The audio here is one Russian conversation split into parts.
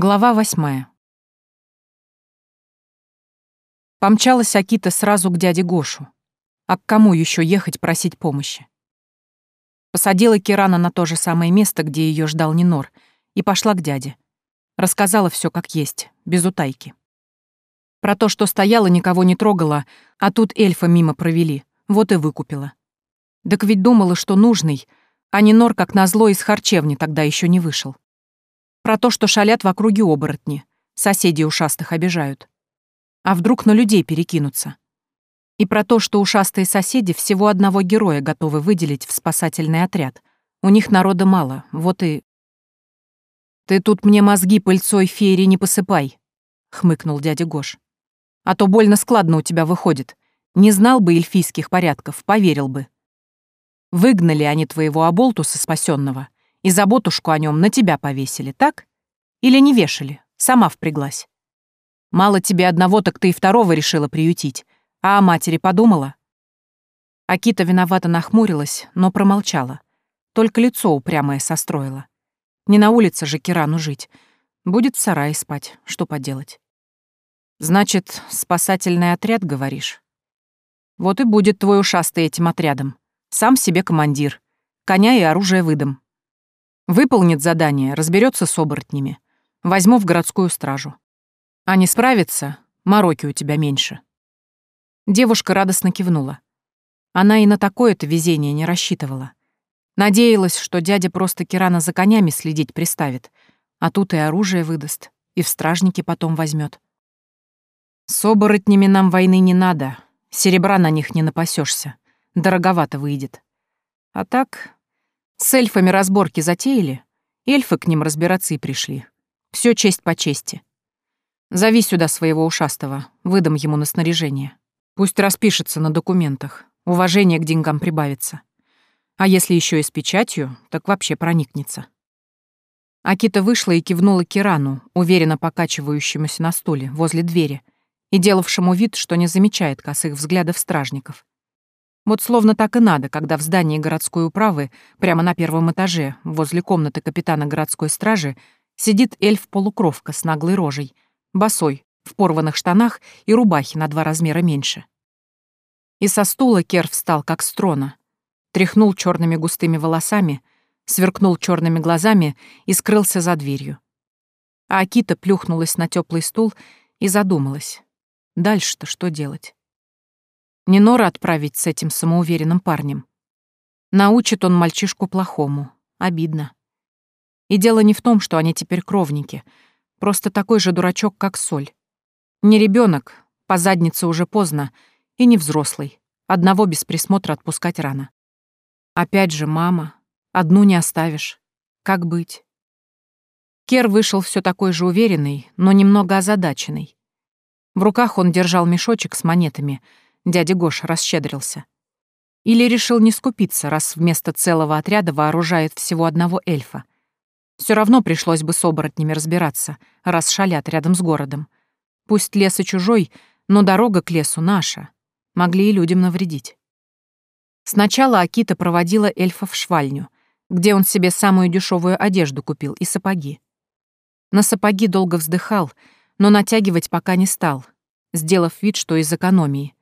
Глава восьмая. Помчалась Акита сразу к дяде Гошу. А к кому еще ехать просить помощи? Посадила Кирана на то же самое место, где ее ждал Нинор, и пошла к дяде. Рассказала все как есть, без утайки. Про то, что стояла, никого не трогала, а тут эльфа мимо провели, вот и выкупила. Так ведь думала, что нужный, а Нинор, как назло, из харчевни тогда еще не вышел. Про то, что шалят в округе оборотни, соседи ушастых обижают. А вдруг на людей перекинутся? И про то, что ушастые соседи всего одного героя готовы выделить в спасательный отряд. У них народа мало, вот и... «Ты тут мне мозги пыльцой феери не посыпай», — хмыкнул дядя Гош. «А то больно складно у тебя выходит. Не знал бы эльфийских порядков, поверил бы. Выгнали они твоего оболтуса спасенного, и заботушку о нем на тебя повесили, так? Или не вешали, сама впряглась? Мало тебе одного, так ты и второго решила приютить. А о матери подумала?» Акита виновато нахмурилась, но промолчала. Только лицо упрямое состроила. Не на улице же Кирану жить. Будет в сарае спать, что поделать. «Значит, спасательный отряд, говоришь?» «Вот и будет твой ушастый этим отрядом. Сам себе командир. Коня и оружие выдам. Выполнит задание, разберется с оборотнями. Возьму в городскую стражу. А не справится, мороки у тебя меньше. Девушка радостно кивнула. Она и на такое-то везение не рассчитывала. Надеялась, что дядя просто Кирана за конями следить приставит, а тут и оружие выдаст, и в стражники потом возьмет. С оборотнями нам войны не надо, серебра на них не напасешься, дороговато выйдет. А так с эльфами разборки затеяли, эльфы к ним разбираться и пришли. Все честь по чести. Зови сюда своего ушастого, выдам ему на снаряжение. Пусть распишется на документах, уважение к деньгам прибавится. А если еще и с печатью, так вообще проникнется. Акита вышла и кивнула Кирану, уверенно покачивающемуся на стуле возле двери и делавшему вид, что не замечает косых взглядов стражников. Вот словно так и надо, когда в здании городской управы, прямо на первом этаже, возле комнаты капитана городской стражи, сидит эльф-полукровка с наглой рожей, босой, в порванных штанах и рубахе на два размера меньше. И со стула Кер встал, как с трона, тряхнул черными густыми волосами, сверкнул черными глазами и скрылся за дверью. А Акита плюхнулась на теплый стул и задумалась. Дальше-то что делать? Не Нора отправить с этим самоуверенным парнем. Научит он мальчишку плохому. Обидно. И дело не в том, что они теперь кровники. Просто такой же дурачок, как Соль. Не ребенок, по заднице уже поздно, и не взрослый. Одного без присмотра отпускать рано. Опять же, мама. Одну не оставишь. Как быть? Кер вышел все такой же уверенный, но немного озадаченный. В руках он держал мешочек с монетами — Дядя Гош расщедрился. Или решил не скупиться, раз вместо целого отряда вооружает всего одного эльфа. Все равно пришлось бы с оборотнями разбираться, раз шалят рядом с городом. Пусть лес и чужой, но дорога к лесу наша. Могли и людям навредить. Сначала Акита проводила эльфа в швальню, где он себе самую дешевую одежду купил и сапоги. На сапоги долго вздыхал, но натягивать пока не стал, сделав вид, что из экономии.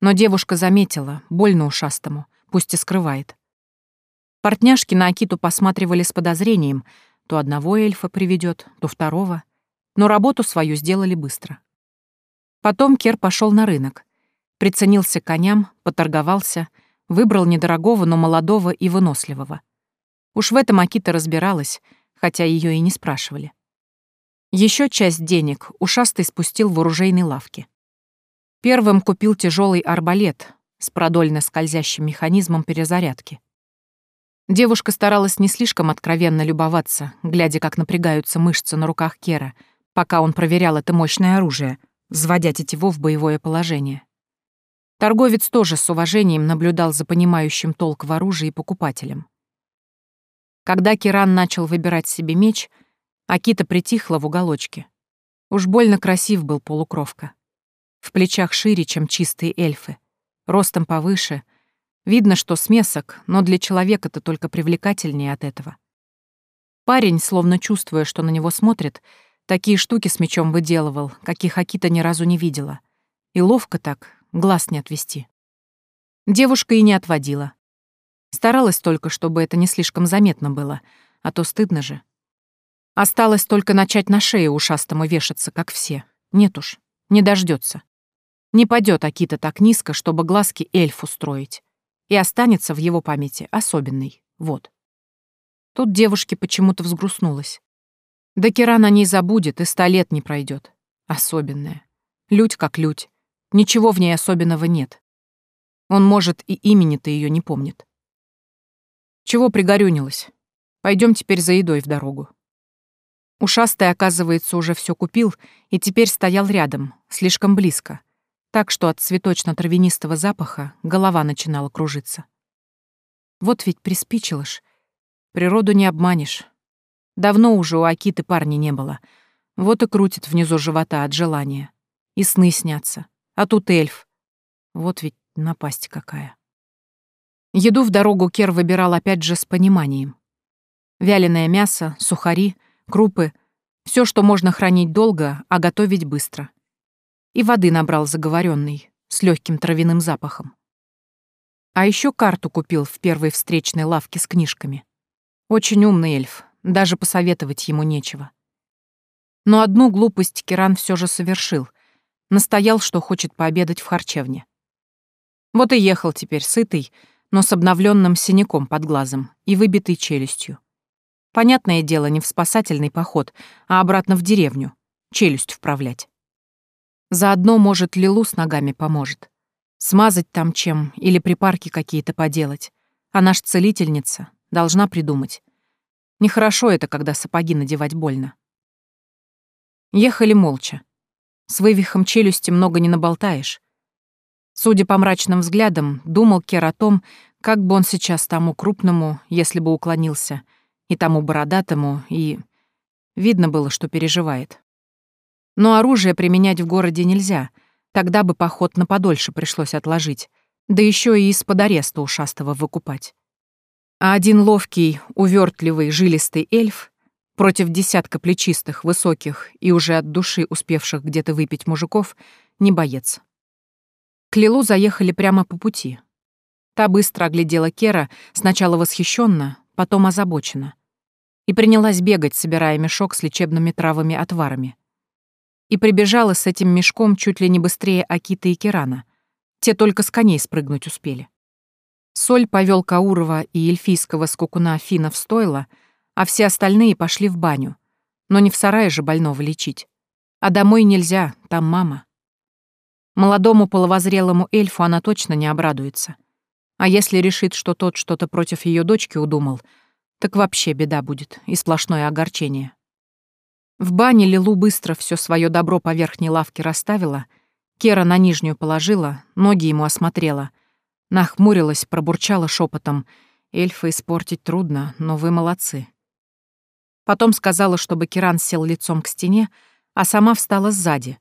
Но девушка заметила, больно ушастому, пусть и скрывает. Портняшки на Акиту посматривали с подозрением, то одного эльфа приведет, то второго, но работу свою сделали быстро. Потом Кер пошел на рынок, приценился к коням, поторговался, выбрал недорогого, но молодого и выносливого. Уж в этом Акита разбиралась, хотя ее и не спрашивали. Еще часть денег ушастый спустил в оружейной лавке. Первым купил тяжелый арбалет с продольно скользящим механизмом перезарядки. Девушка старалась не слишком откровенно любоваться, глядя, как напрягаются мышцы на руках Кера, пока он проверял это мощное оружие, взводя тетиву в боевое положение. Торговец тоже с уважением наблюдал за понимающим толк в оружии покупателем. Когда Киран начал выбирать себе меч, Акита притихла в уголочке. Уж больно красив был полукровка. В плечах шире, чем чистые эльфы. Ростом повыше. Видно, что смесок, но для человека-то только привлекательнее от этого. Парень, словно чувствуя, что на него смотрит, Такие штуки с мечом выделывал, каких Акита ни разу не видела. И ловко так, глаз не отвести. Девушка и не отводила. Старалась только, чтобы это не слишком заметно было, а то стыдно же. Осталось только начать на шее ушастому вешаться, как все. Нет уж, не дождется. Не падет Акита так низко, чтобы глазки эльфу строить. И останется в его памяти особенный. Вот. Тут девушке почему-то взгрустнулась. Да Киран о ней забудет, и ста лет не пройдет. Особенная. Людь как людь. Ничего в ней особенного нет. Он, может, и имени-то ее не помнит. Чего пригорюнилась? Пойдем теперь за едой в дорогу. Ушастый, оказывается, уже все купил и теперь стоял рядом, слишком близко, так что от цветочно-травянистого запаха голова начинала кружиться. Вот ведь приспичило ж. Природу не обманешь. Давно уже у Акиты парня не было. Вот и крутит внизу живота от желания. И сны снятся. А тут эльф. Вот ведь напасть какая. Еду в дорогу Кер выбирал опять же с пониманием. Вяленое мясо, сухари — крупы, все, что можно хранить долго, а готовить быстро. И воды набрал заговоренный, с легким травяным запахом. А еще карту купил в первой встречной лавке с книжками. Очень умный эльф, даже посоветовать ему нечего. Но одну глупость Киран все же совершил. Настоял, что хочет пообедать в харчевне. Вот и ехал теперь сытый, но с обновленным синяком под глазом и выбитой челюстью. Понятное дело, не в спасательный поход, а обратно в деревню. Челюсть вправлять. Заодно, может, Лилу с ногами поможет. Смазать там чем или припарки какие-то поделать. Она ж целительница, должна придумать. Нехорошо это, когда сапоги надевать больно. Ехали молча. С вывихом челюсти много не наболтаешь. Судя по мрачным взглядам, думал Кер о том, как бы он сейчас тому крупному, если бы уклонился — и тому бородатому, и... Видно было, что переживает. Но оружие применять в городе нельзя, тогда бы поход на подольше пришлось отложить, да еще и из-под ареста ушастого выкупать. А один ловкий, увертливый, жилистый эльф против десятка плечистых, высоких и уже от души успевших где-то выпить мужиков не боец. К Лилу заехали прямо по пути. Та быстро оглядела Кера, сначала восхищенно, потом озабоченно и принялась бегать, собирая мешок с лечебными травами-отварами. И прибежала с этим мешком чуть ли не быстрее Акиты и Кирана. Те только с коней спрыгнуть успели. Соль повел Каурова и эльфийского скукуна Фина в стойло, а все остальные пошли в баню. Но не в сарае же больного лечить. А домой нельзя, там мама. Молодому половозрелому эльфу она точно не обрадуется. А если решит, что тот что-то против ее дочки удумал — так вообще беда будет и сплошное огорчение. В бане Лилу быстро все свое добро по верхней лавке расставила, Кера на нижнюю положила, ноги ему осмотрела, нахмурилась, пробурчала шепотом. «Эльфа испортить трудно, но вы молодцы». Потом сказала, чтобы Киран сел лицом к стене, а сама встала сзади.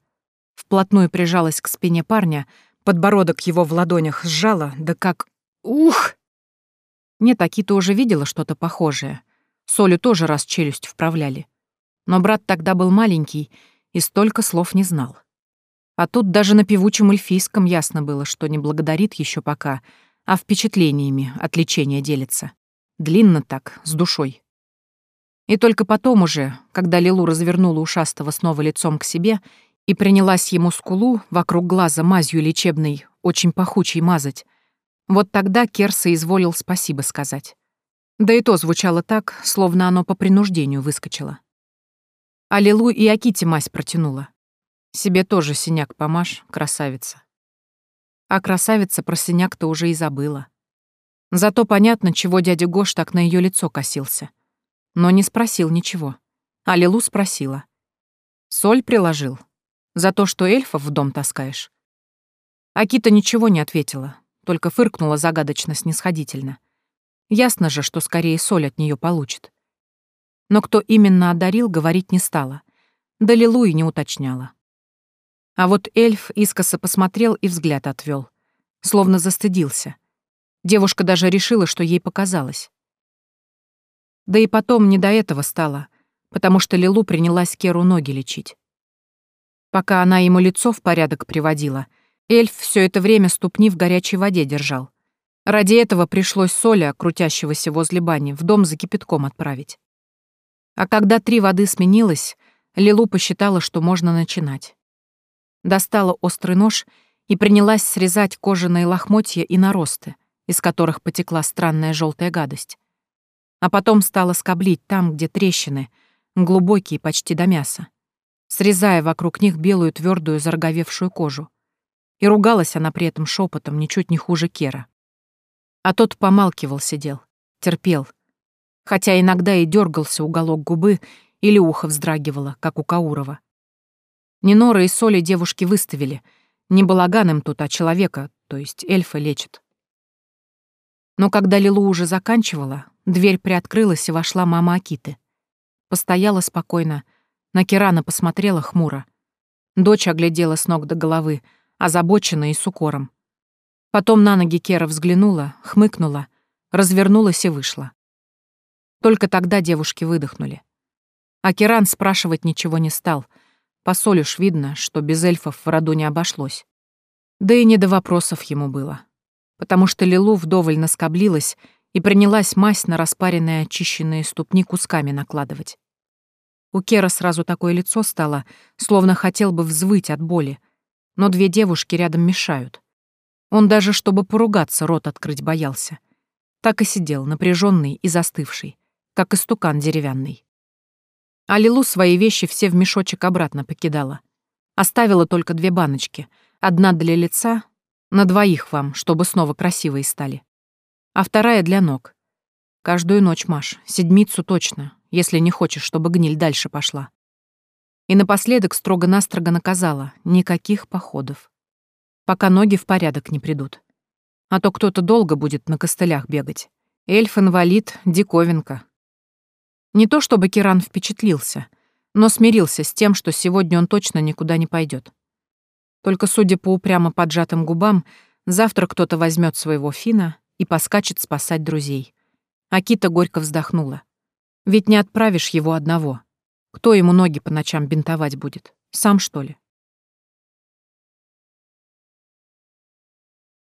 Вплотную прижалась к спине парня, подбородок его в ладонях сжала, да как... Ух! Нет, Акита уже видела что-то похожее. Солю тоже раз челюсть вправляли. Но брат тогда был маленький и столько слов не знал. А тут даже на певучем эльфийском ясно было, что не благодарит еще пока, а впечатлениями от лечения делится. Длинно так, с душой. И только потом уже, когда Лилу развернула ушастого снова лицом к себе и принялась ему скулу вокруг глаза мазью лечебной, очень пахучей мазать, вот тогда Керса изволил спасибо сказать. Да и то звучало так, словно оно по принуждению выскочило. А и Аките мазь протянула. Себе тоже синяк помажь, красавица. А красавица про синяк-то уже и забыла. Зато понятно, чего дядя Гош так на ее лицо косился. Но не спросил ничего. А спросила. «Соль приложил? За то, что эльфов в дом таскаешь?» Акита ничего не ответила, только фыркнула загадочно-снисходительно. Ясно же, что скорее соль от нее получит. Но кто именно одарил, говорить не стала. Да Лилу и не уточняла. А вот эльф искоса посмотрел и взгляд отвел, словно застыдился. Девушка даже решила, что ей показалось. Да и потом не до этого стало. потому что Лилу принялась Керу ноги лечить. Пока она ему лицо в порядок приводила, эльф все это время ступни в горячей воде держал. Ради этого пришлось Соля, крутящегося возле бани, в дом за кипятком отправить. А когда три воды сменилось, Лилу посчитала, что можно начинать. Достала острый нож и принялась срезать кожаные лохмотья и наросты, из которых потекла странная желтая гадость. А потом стала скоблить там, где трещины, глубокие почти до мяса, срезая вокруг них белую твердую зароговевшую кожу. И ругалась она при этом шепотом, ничуть не хуже Кера. А тот помалкивал сидел, терпел, хотя иногда и дергался уголок губы или ухо вздрагивало, как у Каурова. Нинора и Соли девушки выставили. Не балаган им тут, а человека, то есть эльфа, лечат. Но когда Лилу уже заканчивала, дверь приоткрылась и вошла мама Акиты. Постояла спокойно, на Кирана посмотрела хмуро. Дочь оглядела с ног до головы, озабоченно и с укором. Потом на ноги Кера взглянула, хмыкнула, развернулась и вышла. Только тогда девушки выдохнули. А Киран спрашивать ничего не стал. По видно, что без эльфов в роду не обошлось. Да и не до вопросов ему было. Потому что Лилу вдоволь наскоблилась и принялась мазь на распаренные очищенные ступни кусками накладывать. У Кера сразу такое лицо стало, словно хотел бы взвыть от боли, но две девушки рядом мешают. Он даже, чтобы поругаться, рот открыть боялся. Так и сидел, напряженный и застывший, как истукан деревянный. А Лилу свои вещи все в мешочек обратно покидала. Оставила только две баночки. Одна для лица, на двоих вам, чтобы снова красивые стали. А вторая для ног. Каждую ночь, Маш, седмицу точно, если не хочешь, чтобы гниль дальше пошла. И напоследок строго-настрого наказала — никаких походов. Пока ноги в порядок не придут. А то кто-то долго будет на костылях бегать. Эльф-инвалид — диковинка. Не то чтобы Киран впечатлился, но смирился с тем, что сегодня он точно никуда не пойдет. Только, судя по упрямо поджатым губам, завтра кто-то возьмет своего Фина и поскачет спасать друзей. Акита горько вздохнула. Ведь не отправишь его одного. Кто ему ноги по ночам бинтовать будет? Сам, что ли?